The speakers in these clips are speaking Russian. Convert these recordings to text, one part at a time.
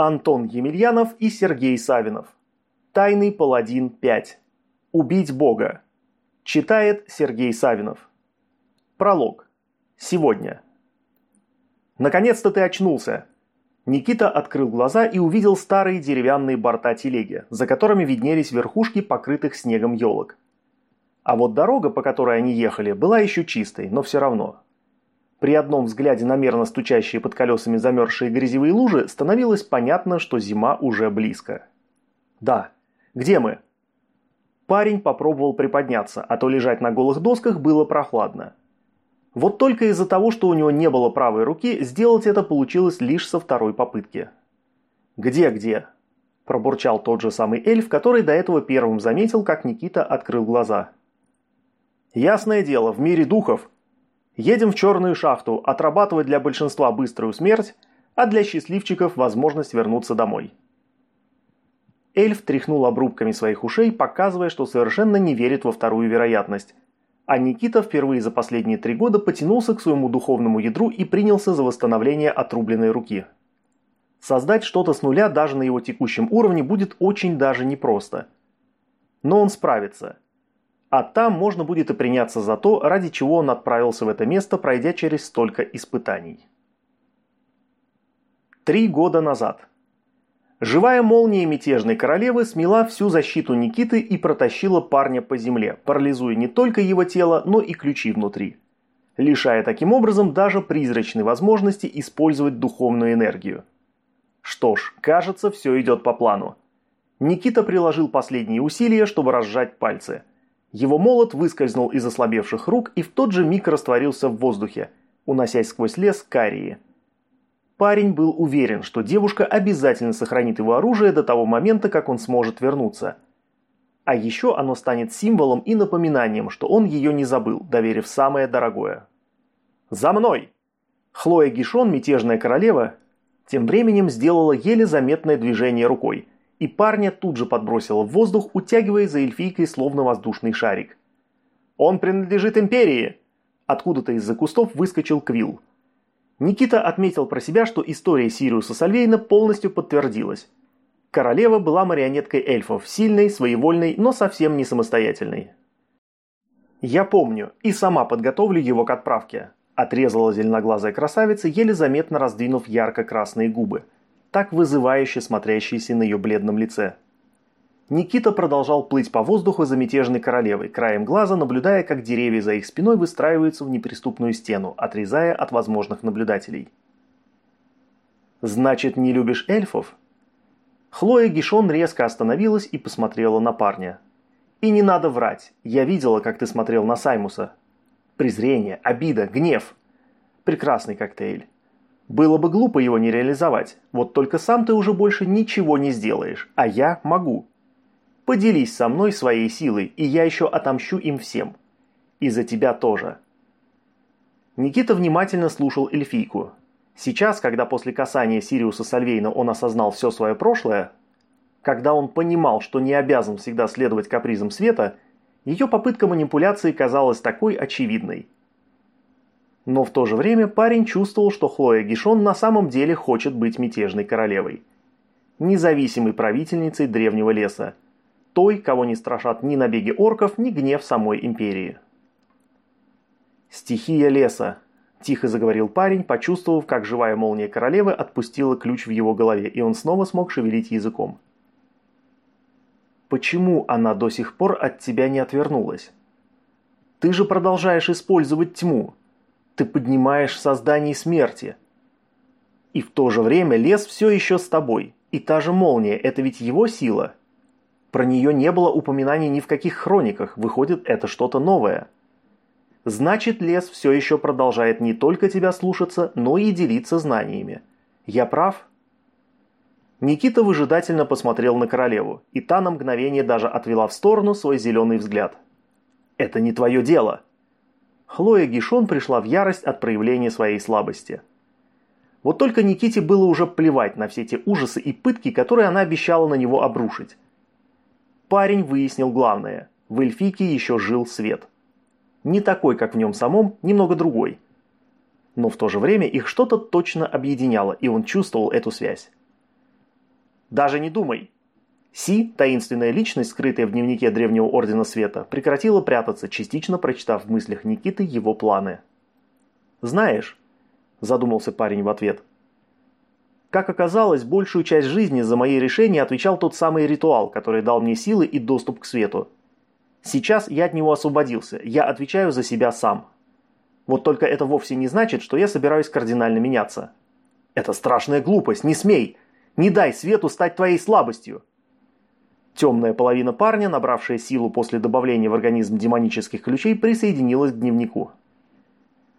Антон Емельянов и Сергей Савинов. Тайный паладин 5. Убить Бога. Читает Сергей Савинов. Пролог. Сегодня. Наконец-то ты очнулся. Никита открыл глаза и увидел старые деревянные борта телеги, за которыми виднелись верхушки покрытых снегом елок. А вот дорога, по которой они ехали, была еще чистой, но все равно. При одном взгляде на мерно стучащие под колесами замерзшие грязевые лужи становилось понятно, что зима уже близко. «Да. Где мы?» Парень попробовал приподняться, а то лежать на голых досках было прохладно. Вот только из-за того, что у него не было правой руки, сделать это получилось лишь со второй попытки. «Где-где?» – пробурчал тот же самый эльф, который до этого первым заметил, как Никита открыл глаза. «Ясное дело, в мире духов Едем в черную шахту, отрабатывать для большинства быструю смерть, а для счастливчиков возможность вернуться домой. Эльф тряхнул обрубками своих ушей, показывая, что совершенно не верит во вторую вероятность. А Никита впервые за последние три года потянулся к своему духовному ядру и принялся за восстановление отрубленной руки. Создать что-то с нуля даже на его текущем уровне будет очень даже непросто. Но он справится – а там можно будет и приняться за то, ради чего он отправился в это место, пройдя через столько испытаний. Три года назад. Живая молния мятежной королевы смела всю защиту Никиты и протащила парня по земле, парализуя не только его тело, но и ключи внутри. Лишая таким образом даже призрачной возможности использовать духовную энергию. Что ж, кажется, все идет по плану. Никита приложил последние усилия, чтобы разжать пальцы – его молот выскользнул из ослабевших рук и в тот же миг растворился в воздухе, уносясь сквозь лес Карии. Парень был уверен, что девушка обязательно сохранит его оружие до того момента, как он сможет вернуться. А еще оно станет символом и напоминанием, что он ее не забыл, доверив самое дорогое. «За мной!» Хлоя Гишон, мятежная королева, тем временем сделала еле заметное движение рукой – и парня тут же подбросило в воздух, утягивая за эльфийкой словно воздушный шарик. «Он принадлежит Империи!» Откуда-то из-за кустов выскочил Квилл. Никита отметил про себя, что история Сириуса Сальвейна полностью подтвердилась. Королева была марионеткой эльфов, сильной, своевольной, но совсем не самостоятельной. «Я помню, и сама подготовлю его к отправке», отрезала зеленоглазая красавица, еле заметно раздвинув ярко-красные губы – так вызывающе смотрящийся на ее бледном лице. Никита продолжал плыть по воздуху за мятежной королевой, краем глаза наблюдая, как деревья за их спиной выстраиваются в неприступную стену, отрезая от возможных наблюдателей. «Значит, не любишь эльфов?» Хлоя Гишон резко остановилась и посмотрела на парня. «И не надо врать, я видела, как ты смотрел на Саймуса. Презрение, обида, гнев. Прекрасный коктейль. Было бы глупо его не реализовать, вот только сам ты уже больше ничего не сделаешь, а я могу. Поделись со мной своей силой, и я еще отомщу им всем. И за тебя тоже. Никита внимательно слушал эльфийку. Сейчас, когда после касания Сириуса Сальвейна он осознал все свое прошлое, когда он понимал, что не обязан всегда следовать капризам света, ее попытка манипуляции казалась такой очевидной – но в то же время парень чувствовал, что Хлоя Гишон на самом деле хочет быть мятежной королевой. Независимой правительницей древнего леса. Той, кого не страшат ни набеги орков, ни гнев самой империи. «Стихия леса», – тихо заговорил парень, почувствовав, как живая молния королевы отпустила ключ в его голове, и он снова смог шевелить языком. «Почему она до сих пор от тебя не отвернулась? Ты же продолжаешь использовать тьму, ты поднимаешь создание смерти. И в то же время лес все еще с тобой. И та же молния – это ведь его сила. Про нее не было упоминаний ни в каких хрониках, выходит, это что-то новое. Значит, лес все еще продолжает не только тебя слушаться, но и делиться знаниями. Я прав? Никита выжидательно посмотрел на королеву, и та на мгновение даже отвела в сторону свой зеленый взгляд. «Это не твое дело!» Хлоя Гишон пришла в ярость от проявления своей слабости. Вот только Никите было уже плевать на все те ужасы и пытки, которые она обещала на него обрушить. Парень выяснил главное – в эльфийке еще жил свет. Не такой, как в нем самом, немного другой. Но в то же время их что-то точно объединяло, и он чувствовал эту связь. Даже не думай. Си, таинственная личность, скрытая в дневнике Древнего Ордена Света, прекратила прятаться, частично прочитав в мыслях Никиты его планы. «Знаешь», – задумался парень в ответ, – «как оказалось, большую часть жизни за мои решения отвечал тот самый ритуал, который дал мне силы и доступ к свету. Сейчас я от него освободился, я отвечаю за себя сам. Вот только это вовсе не значит, что я собираюсь кардинально меняться. Это страшная глупость, не смей! Не дай свету стать твоей слабостью!» Темная половина парня, набравшая силу после добавления в организм демонических ключей, присоединилась к дневнику.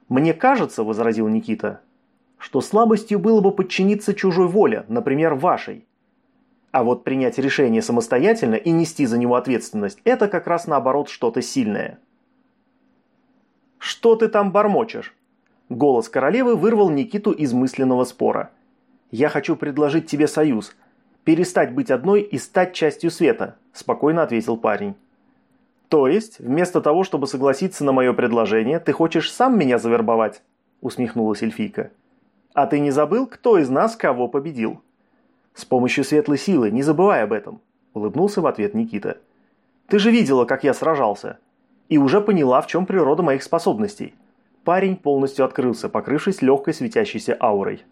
«Мне кажется», – возразил Никита, – «что слабостью было бы подчиниться чужой воле, например, вашей. А вот принять решение самостоятельно и нести за него ответственность – это как раз наоборот что-то сильное». «Что ты там бормочешь?» Голос королевы вырвал Никиту из мысленного спора. «Я хочу предложить тебе союз. Перестать быть одной и стать частью света», – спокойно ответил парень. «То есть, вместо того, чтобы согласиться на мое предложение, ты хочешь сам меня завербовать?» – усмехнулась эльфийка. «А ты не забыл, кто из нас кого победил?» «С помощью светлой силы, не забывай об этом», – улыбнулся в ответ Никита. «Ты же видела, как я сражался, и уже поняла, в чем природа моих способностей». Парень полностью открылся, покрывшись легкой светящейся аурой.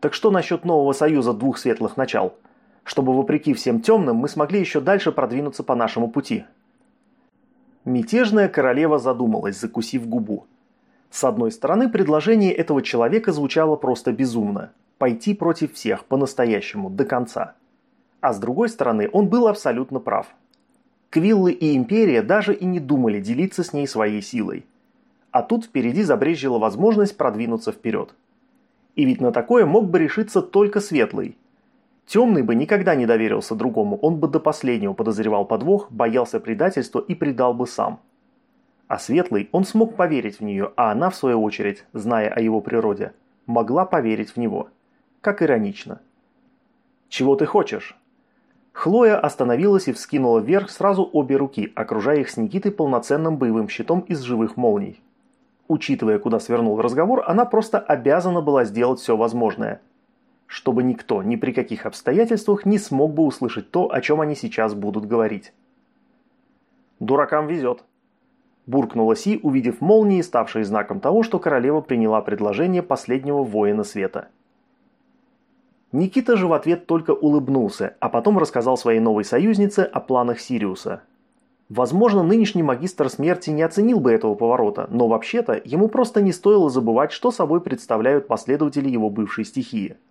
«Так что насчет нового союза двух светлых начал? Чтобы вопреки всем темным мы смогли еще дальше продвинуться по нашему пути». Мятежная королева задумалась, закусив губу. С одной стороны, предложение этого человека звучало просто безумно. Пойти против всех, по-настоящему, до конца. А с другой стороны, он был абсолютно прав. Квиллы и Империя даже и не думали делиться с ней своей силой. А тут впереди забрежила возможность продвинуться вперед. И ведь на такое мог бы решиться только Светлый, Темный бы никогда не доверился другому, он бы до последнего подозревал подвох, боялся предательства и предал бы сам. А Светлый, он смог поверить в нее, а она, в свою очередь, зная о его природе, могла поверить в него. Как иронично. «Чего ты хочешь?» Хлоя остановилась и вскинула вверх сразу обе руки, окружая их с Никитой полноценным боевым щитом из живых молний. Учитывая, куда свернул разговор, она просто обязана была сделать все возможное – чтобы никто ни при каких обстоятельствах не смог бы услышать то, о чем они сейчас будут говорить. «Дуракам везет», – буркнула Си, увидев молнии, ставшие знаком того, что королева приняла предложение последнего воина света. Никита же в ответ только улыбнулся, а потом рассказал своей новой союзнице о планах Сириуса. Возможно, нынешний магистр смерти не оценил бы этого поворота, но вообще-то ему просто не стоило забывать, что собой представляют последователи его бывшей стихии –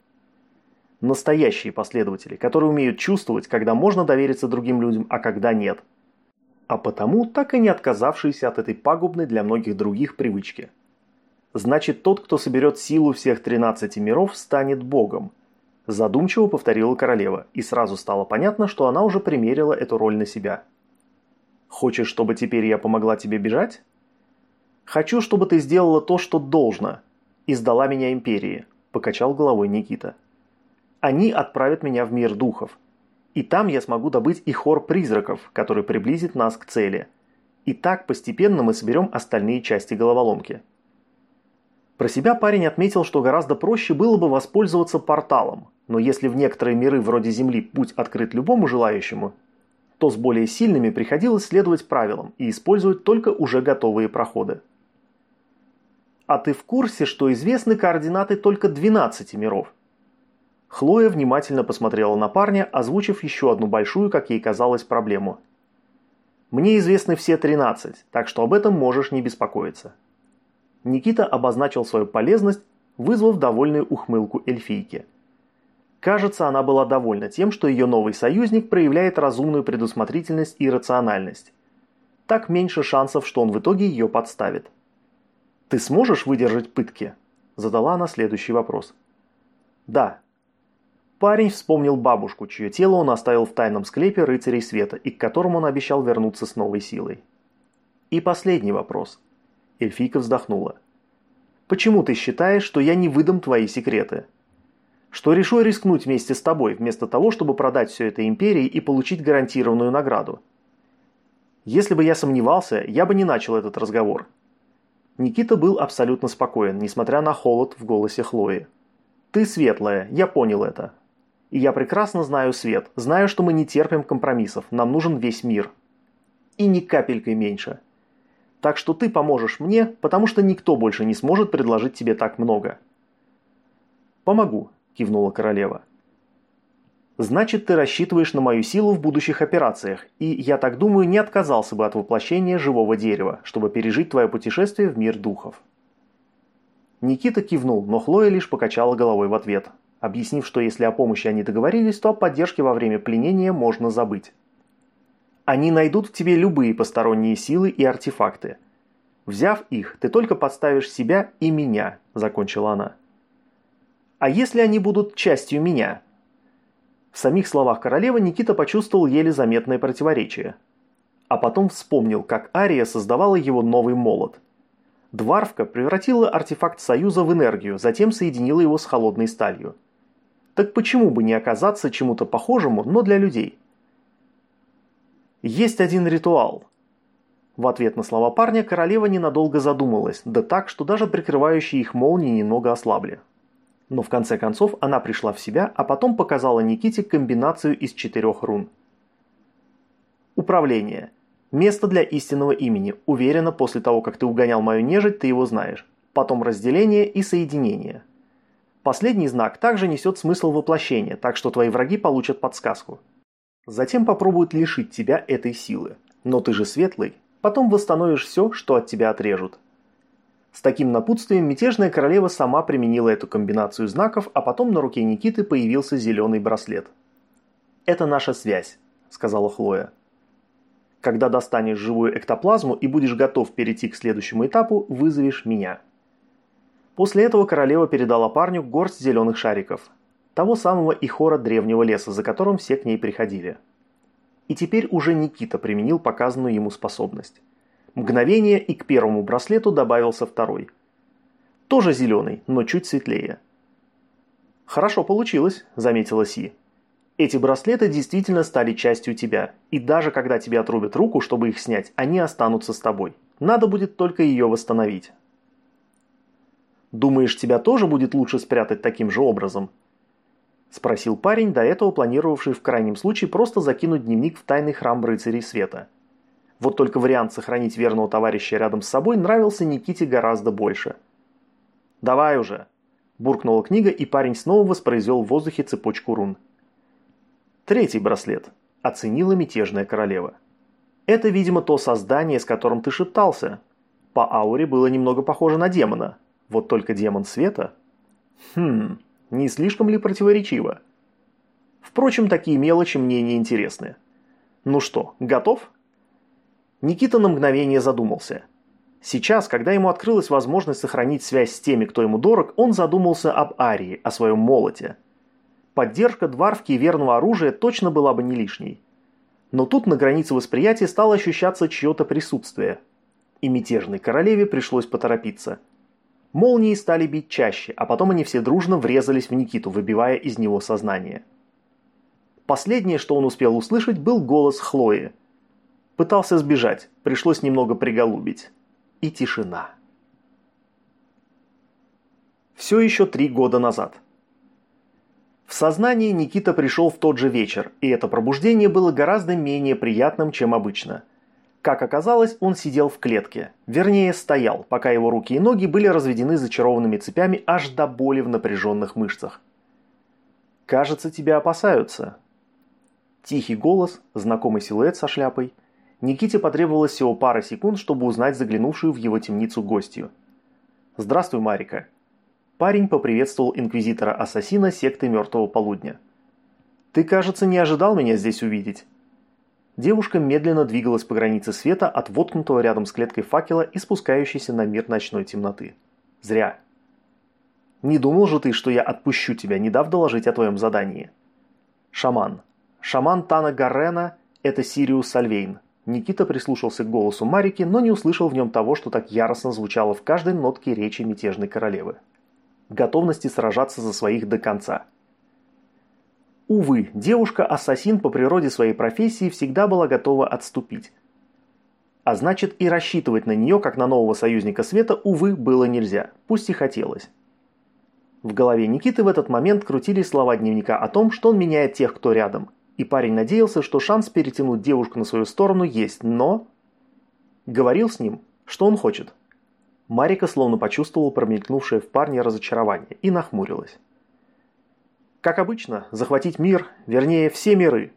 Настоящие последователи, которые умеют чувствовать, когда можно довериться другим людям, а когда нет. А потому так и не отказавшиеся от этой пагубной для многих других привычки. Значит, тот, кто соберет силу всех 13 миров, станет богом. Задумчиво повторила королева, и сразу стало понятно, что она уже примерила эту роль на себя. «Хочешь, чтобы теперь я помогла тебе бежать?» «Хочу, чтобы ты сделала то, что должно, и сдала меня империи», – покачал головой Никита. Они отправят меня в мир духов. И там я смогу добыть и хор призраков, который приблизит нас к цели. И так постепенно мы соберем остальные части головоломки. Про себя парень отметил, что гораздо проще было бы воспользоваться порталом, но если в некоторые миры вроде Земли путь открыт любому желающему, то с более сильными приходилось следовать правилам и использовать только уже готовые проходы. А ты в курсе, что известны координаты только 12 миров? Хлоя внимательно посмотрела на парня, озвучив еще одну большую, как ей казалось, проблему. «Мне известны все 13, так что об этом можешь не беспокоиться». Никита обозначил свою полезность, вызвав довольную ухмылку эльфийки. Кажется, она была довольна тем, что ее новый союзник проявляет разумную предусмотрительность и рациональность. Так меньше шансов, что он в итоге ее подставит. «Ты сможешь выдержать пытки?» – задала она следующий вопрос. «Да», Парень вспомнил бабушку, чье тело он оставил в тайном склепе рыцарей света и к которому он обещал вернуться с новой силой. И последний вопрос. Эльфийка вздохнула. «Почему ты считаешь, что я не выдам твои секреты? Что решу рискнуть вместе с тобой, вместо того, чтобы продать все это империи и получить гарантированную награду? Если бы я сомневался, я бы не начал этот разговор». Никита был абсолютно спокоен, несмотря на холод в голосе Хлои. «Ты светлая, я понял это. И я прекрасно знаю свет, знаю, что мы не терпим компромиссов, нам нужен весь мир. И ни капелькой меньше. Так что ты поможешь мне, потому что никто больше не сможет предложить тебе так много. «Помогу», – кивнула королева. «Значит, ты рассчитываешь на мою силу в будущих операциях, и, я так думаю, не отказался бы от воплощения живого дерева, чтобы пережить твое путешествие в мир духов». Никита кивнул, но Хлоя лишь покачала головой в ответ, объяснив, что если о помощи они договорились, то о поддержке во время пленения можно забыть. Они найдут в тебе любые посторонние силы и артефакты. Взяв их, ты только подставишь себя и меня, закончила она. А если они будут частью меня? В самих словах королевы Никита почувствовал еле заметное противоречие. А потом вспомнил, как Ария создавала его новый молот. Дварвка превратила артефакт Союза в энергию, затем соединила его с холодной сталью. Так почему бы не оказаться чему-то похожему, но для людей? Есть один ритуал. В ответ на слова парня королева ненадолго задумалась, да так, что даже прикрывающие их молнии немного ослабли. Но в конце концов она пришла в себя, а потом показала Никите комбинацию из четырех рун. Управление. Место для истинного имени. Уверена, после того, как ты угонял мою нежить, ты его знаешь. Потом разделение и соединение. Последний знак также несет смысл воплощения, так что твои враги получат подсказку. Затем попробуют лишить тебя этой силы. Но ты же светлый, потом восстановишь все, что от тебя отрежут. С таким напутствием мятежная королева сама применила эту комбинацию знаков, а потом на руке Никиты появился зеленый браслет. «Это наша связь», – сказала Хлоя. «Когда достанешь живую эктоплазму и будешь готов перейти к следующему этапу, вызовешь меня». После этого королева передала парню горсть зеленых шариков. Того самого ихора древнего леса, за которым все к ней приходили. И теперь уже Никита применил показанную ему способность. Мгновение, и к первому браслету добавился второй. Тоже зеленый, но чуть светлее. «Хорошо получилось», – заметила Си. «Эти браслеты действительно стали частью тебя, и даже когда тебе отрубят руку, чтобы их снять, они останутся с тобой. Надо будет только ее восстановить». Думаешь, тебя тоже будет лучше спрятать таким же образом?» Спросил парень, до этого планировавший в крайнем случае просто закинуть дневник в тайный храм рыцарей света. Вот только вариант сохранить верного товарища рядом с собой нравился Никите гораздо больше. «Давай уже!» – буркнула книга, и парень снова воспроизвел в воздухе цепочку рун. Третий браслет. Оценила мятежная королева. Это, видимо, то создание, с которым ты шептался. По ауре было немного похоже на демона, вот только демон света? Хм, не слишком ли противоречиво? Впрочем, такие мелочи мне не интересны. Ну что, готов? Никита на мгновение задумался. Сейчас, когда ему открылась возможность сохранить связь с теми, кто ему дорог, он задумался об Арии, о своем молоте. Поддержка дварвки и верного оружия точно была бы не лишней. Но тут на границе восприятия стало ощущаться чье-то присутствие. И мятежной королеве пришлось поторопиться – Молнии стали бить чаще, а потом они все дружно врезались в Никиту, выбивая из него сознание. Последнее, что он успел услышать, был голос Хлои. Пытался сбежать, пришлось немного приголубить. И тишина. Все еще три года назад. В сознание Никита пришел в тот же вечер, и это пробуждение было гораздо менее приятным, чем обычно – как оказалось, он сидел в клетке. Вернее, стоял, пока его руки и ноги были разведены зачарованными цепями аж до боли в напряженных мышцах. «Кажется, тебя опасаются». Тихий голос, знакомый силуэт со шляпой. Никите потребовалось всего пара секунд, чтобы узнать заглянувшую в его темницу гостью. «Здравствуй, Марика». Парень поприветствовал инквизитора-ассасина секты Мертвого Полудня. «Ты, кажется, не ожидал меня здесь увидеть». Девушка медленно двигалась по границе света от воткнутого рядом с клеткой факела и спускающейся на мир ночной темноты. Зря. Не думал же ты, что я отпущу тебя, не дав доложить о твоем задании. Шаман. Шаман Тана Гаррена – это Сириус Сальвейн. Никита прислушался к голосу Марики, но не услышал в нем того, что так яростно звучало в каждой нотке речи мятежной королевы. Готовности сражаться за своих до конца – Увы, девушка-ассасин по природе своей профессии всегда была готова отступить. А значит и рассчитывать на нее, как на нового союзника света, увы, было нельзя, пусть и хотелось. В голове Никиты в этот момент крутились слова дневника о том, что он меняет тех, кто рядом. И парень надеялся, что шанс перетянуть девушку на свою сторону есть, но... Говорил с ним, что он хочет. Марика словно почувствовала промелькнувшее в парне разочарование и нахмурилась. Как обычно, захватить мир, вернее, все миры.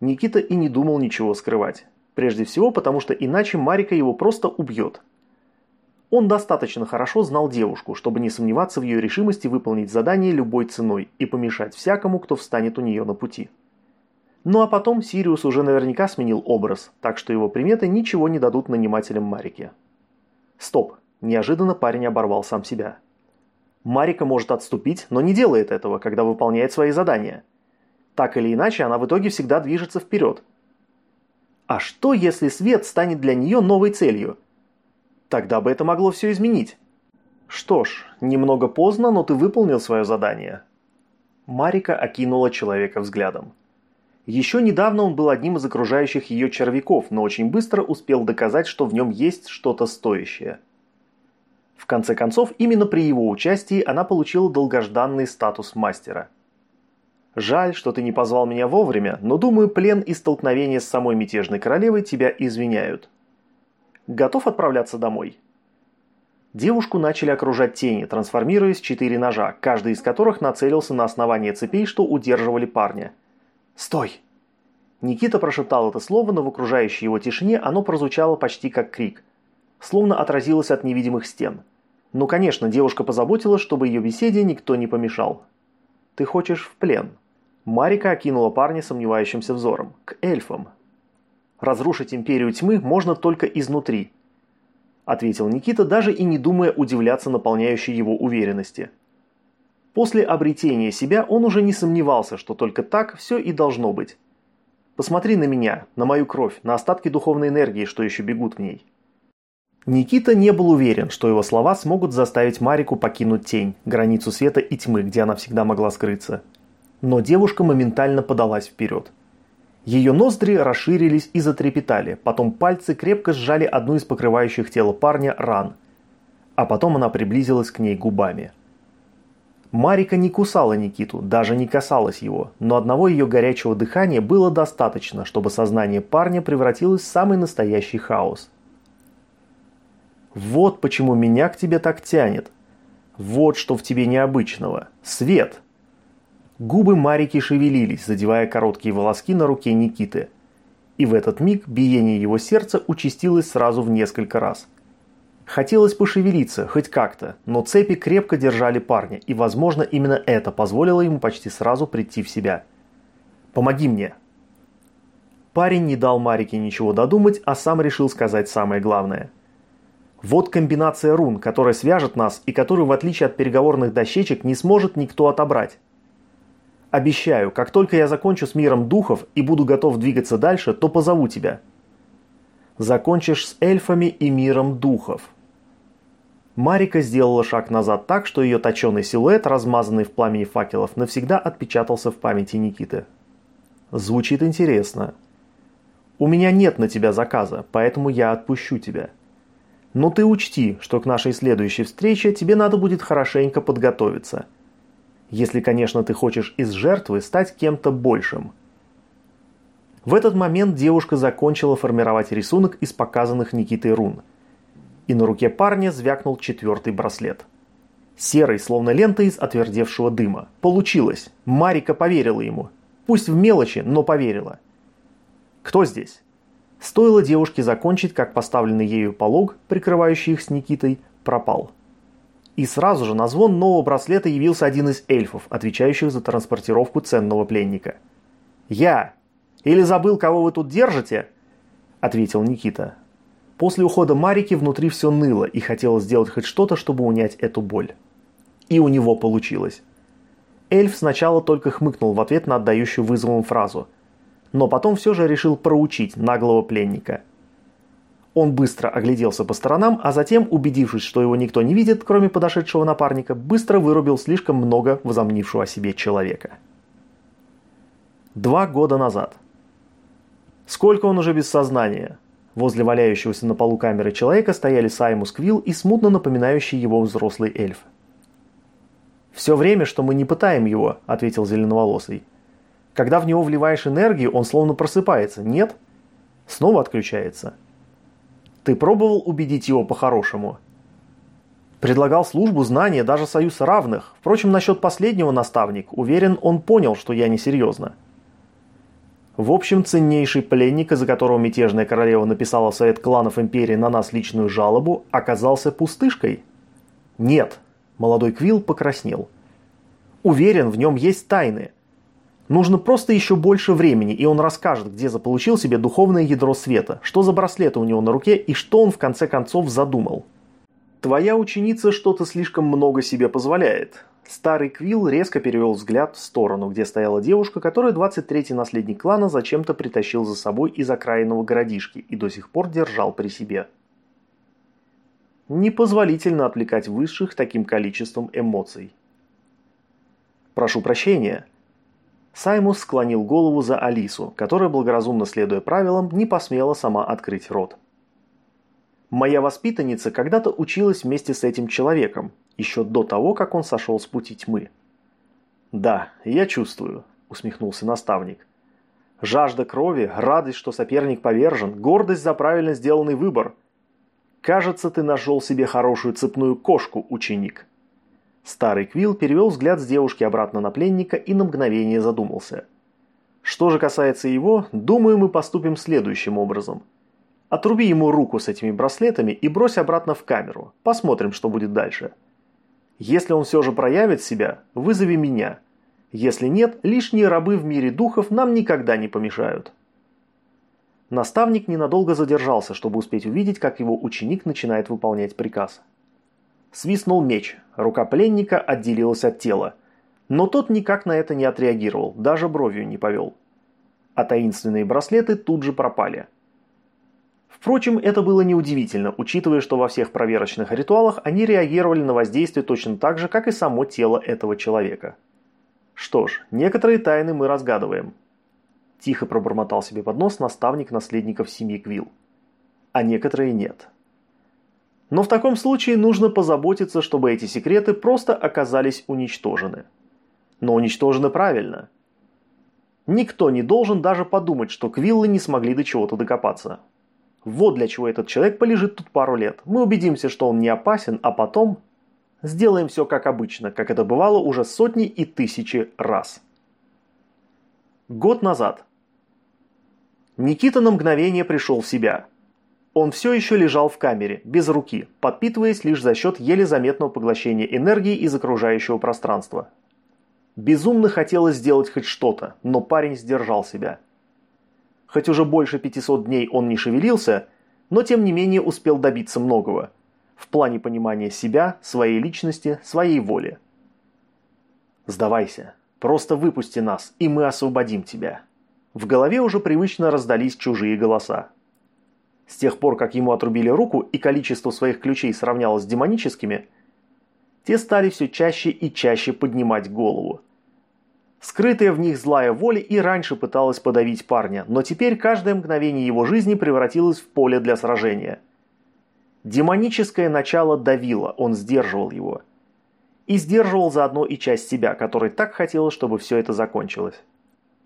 Никита и не думал ничего скрывать. Прежде всего, потому что иначе Марика его просто убьет. Он достаточно хорошо знал девушку, чтобы не сомневаться в ее решимости выполнить задание любой ценой и помешать всякому, кто встанет у нее на пути. Ну а потом Сириус уже наверняка сменил образ, так что его приметы ничего не дадут нанимателям Марики. Стоп, неожиданно парень оборвал сам себя. Марика может отступить, но не делает этого, когда выполняет свои задания. Так или иначе, она в итоге всегда движется вперед. А что, если свет станет для нее новой целью – Тогда бы это могло все изменить. Что ж, немного поздно, но ты выполнил свое задание. Марика окинула человека взглядом. Еще недавно он был одним из окружающих ее червяков, но очень быстро успел доказать, что в нем есть что-то стоящее. В конце концов, именно при его участии она получила долгожданный статус мастера. Жаль, что ты не позвал меня вовремя, но думаю, плен и столкновение с самой мятежной королевой тебя извиняют. Готов отправляться домой?» Девушку начали окружать тени, трансформируясь в четыре ножа, каждый из которых нацелился на основание цепей, что удерживали парня. «Стой!» Никита прошептал это слово, но в окружающей его тишине оно прозвучало почти как крик. Словно отразилось от невидимых стен. Ну, конечно, девушка позаботилась, чтобы ее беседе никто не помешал. «Ты хочешь в плен?» Марика окинула парня сомневающимся взором. «К эльфам. Разрушить империю тьмы можно только изнутри», ответил Никита, даже и не думая удивляться наполняющей его уверенности. После обретения себя он уже не сомневался, что только так все и должно быть. Посмотри на меня, на мою кровь, на остатки духовной энергии, что еще бегут в ней. Никита не был уверен, что его слова смогут заставить Марику покинуть тень, границу света и тьмы, где она всегда могла скрыться. Но девушка моментально подалась вперед. Ее ноздри расширились и затрепетали, потом пальцы крепко сжали одну из покрывающих тело парня ран. А потом она приблизилась к ней губами. Марика не кусала Никиту, даже не касалась его, но одного ее горячего дыхания было достаточно, чтобы сознание парня превратилось в самый настоящий хаос. «Вот почему меня к тебе так тянет. Вот что в тебе необычного. Свет!» Губы Марики шевелились, задевая короткие волоски на руке Никиты. И в этот миг биение его сердца участилось сразу в несколько раз. Хотелось пошевелиться, хоть как-то, но цепи крепко держали парня, и, возможно, именно это позволило ему почти сразу прийти в себя. «Помоги мне!» Парень не дал Марике ничего додумать, а сам решил сказать самое главное. «Вот комбинация рун, которая свяжет нас и которую, в отличие от переговорных дощечек, не сможет никто отобрать. Обещаю, как только я закончу с миром духов и буду готов двигаться дальше, то позову тебя. Закончишь с эльфами и миром духов. Марика сделала шаг назад так, что ее точеный силуэт, размазанный в пламени факелов, навсегда отпечатался в памяти Никиты. Звучит интересно. У меня нет на тебя заказа, поэтому я отпущу тебя. Но ты учти, что к нашей следующей встрече тебе надо будет хорошенько подготовиться – если, конечно, ты хочешь из жертвы стать кем-то большим. В этот момент девушка закончила формировать рисунок из показанных Никитой рун. И на руке парня звякнул четвертый браслет. Серый, словно лента из отвердевшего дыма. Получилось. Марика поверила ему. Пусть в мелочи, но поверила. Кто здесь? Стоило девушке закончить, как поставленный ею полог, прикрывающий их с Никитой, пропал. И сразу же на звон нового браслета явился один из эльфов, отвечающих за транспортировку ценного пленника. «Я! Или забыл, кого вы тут держите?» – ответил Никита. После ухода Марики внутри все ныло и хотелось сделать хоть что-то, чтобы унять эту боль. И у него получилось. Эльф сначала только хмыкнул в ответ на отдающую вызовом фразу, но потом все же решил проучить наглого пленника – он быстро огляделся по сторонам, а затем, убедившись, что его никто не видит, кроме подошедшего напарника, быстро вырубил слишком много возомнившего о себе человека. Два года назад. Сколько он уже без сознания? Возле валяющегося на полу камеры человека стояли Саймус Квилл и смутно напоминающий его взрослый эльф. «Все время, что мы не пытаем его», – ответил зеленоволосый. «Когда в него вливаешь энергию, он словно просыпается, нет? Снова отключается». «Ты пробовал убедить его по-хорошему?» Предлагал службу, знания, даже союз равных. Впрочем, насчет последнего наставник, уверен, он понял, что я несерьезно. В общем, ценнейший пленник, из-за которого мятежная королева написала Совет кланов Империи на нас личную жалобу, оказался пустышкой? Нет. Молодой Квилл покраснел. Уверен, в нем есть тайны. Нужно просто еще больше времени, и он расскажет, где заполучил себе духовное ядро света, что за браслеты у него на руке и что он в конце концов задумал. «Твоя ученица что-то слишком много себе позволяет». Старый Квилл резко перевел взгляд в сторону, где стояла девушка, которую 23-й наследник клана зачем-то притащил за собой из окраинного городишки и до сих пор держал при себе. Непозволительно отвлекать высших таким количеством эмоций. «Прошу прощения», Саймус склонил голову за Алису, которая, благоразумно следуя правилам, не посмела сама открыть рот. Моя воспитанница когда-то училась вместе с этим человеком, еще до того, как он сошел с пути тьмы. «Да, я чувствую», – усмехнулся наставник. «Жажда крови, радость, что соперник повержен, гордость за правильно сделанный выбор. Кажется, ты нашел себе хорошую цепную кошку, ученик». Старый Квилл перевел взгляд с девушки обратно на пленника и на мгновение задумался. «Что же касается его, думаю, мы поступим следующим образом – Отруби ему руку с этими браслетами и брось обратно в камеру. Посмотрим, что будет дальше. Если он все же проявит себя, вызови меня. Если нет, лишние рабы в мире духов нам никогда не помешают. Наставник ненадолго задержался, чтобы успеть увидеть, как его ученик начинает выполнять приказ. Свистнул меч, рука пленника отделилась от тела. Но тот никак на это не отреагировал, даже бровью не повел. А таинственные браслеты тут же пропали – Впрочем, это было неудивительно, учитывая, что во всех проверочных ритуалах они реагировали на воздействие точно так же, как и само тело этого человека. Что ж, некоторые тайны мы разгадываем. Тихо пробормотал себе под нос наставник наследников семьи Квилл. А некоторые нет. Но в таком случае нужно позаботиться, чтобы эти секреты просто оказались уничтожены. Но уничтожены правильно. Никто не должен даже подумать, что Квиллы не смогли до чего-то докопаться. Вот для чего этот человек полежит тут пару лет. Мы убедимся, что он не опасен, а потом сделаем все как обычно, как это бывало уже сотни и тысячи раз. Год назад. Никита на мгновение пришел в себя. Он все еще лежал в камере, без руки, подпитываясь лишь за счет еле заметного поглощения энергии из окружающего пространства. Безумно хотелось сделать хоть что-то, но парень сдержал себя – Хоть уже больше 500 дней он не шевелился, но тем не менее успел добиться многого. В плане понимания себя, своей личности, своей воли. «Сдавайся. Просто выпусти нас, и мы освободим тебя». В голове уже привычно раздались чужие голоса. С тех пор, как ему отрубили руку и количество своих ключей сравнялось с демоническими, те стали все чаще и чаще поднимать голову. Скрытая в них злая воля и раньше пыталась подавить парня, но теперь каждое мгновение его жизни превратилось в поле для сражения. Демоническое начало давило, он сдерживал его. И сдерживал заодно и часть себя, которой так хотелось, чтобы все это закончилось.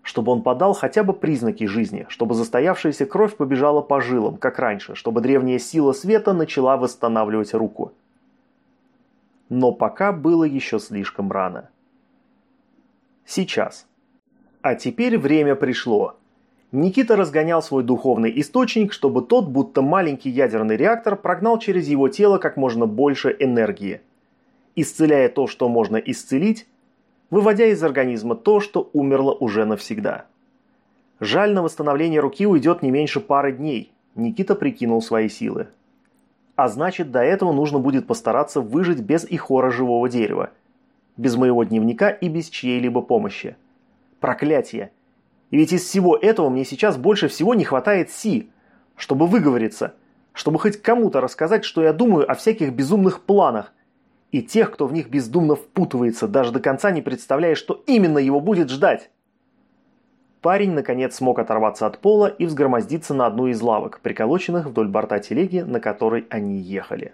Чтобы он подал хотя бы признаки жизни, чтобы застоявшаяся кровь побежала по жилам, как раньше, чтобы древняя сила света начала восстанавливать руку. Но пока было еще слишком рано. Сейчас. А теперь время пришло. Никита разгонял свой духовный источник, чтобы тот, будто маленький ядерный реактор, прогнал через его тело как можно больше энергии. Исцеляя то, что можно исцелить, выводя из организма то, что умерло уже навсегда. Жаль, на восстановление руки уйдет не меньше пары дней, Никита прикинул свои силы. А значит, до этого нужно будет постараться выжить без ихора живого дерева – без моего дневника и без чьей-либо помощи. Проклятие! И ведь из всего этого мне сейчас больше всего не хватает Си, чтобы выговориться, чтобы хоть кому-то рассказать, что я думаю о всяких безумных планах, и тех, кто в них бездумно впутывается, даже до конца не представляя, что именно его будет ждать. Парень, наконец, смог оторваться от пола и взгромоздиться на одну из лавок, приколоченных вдоль борта телеги, на которой они ехали.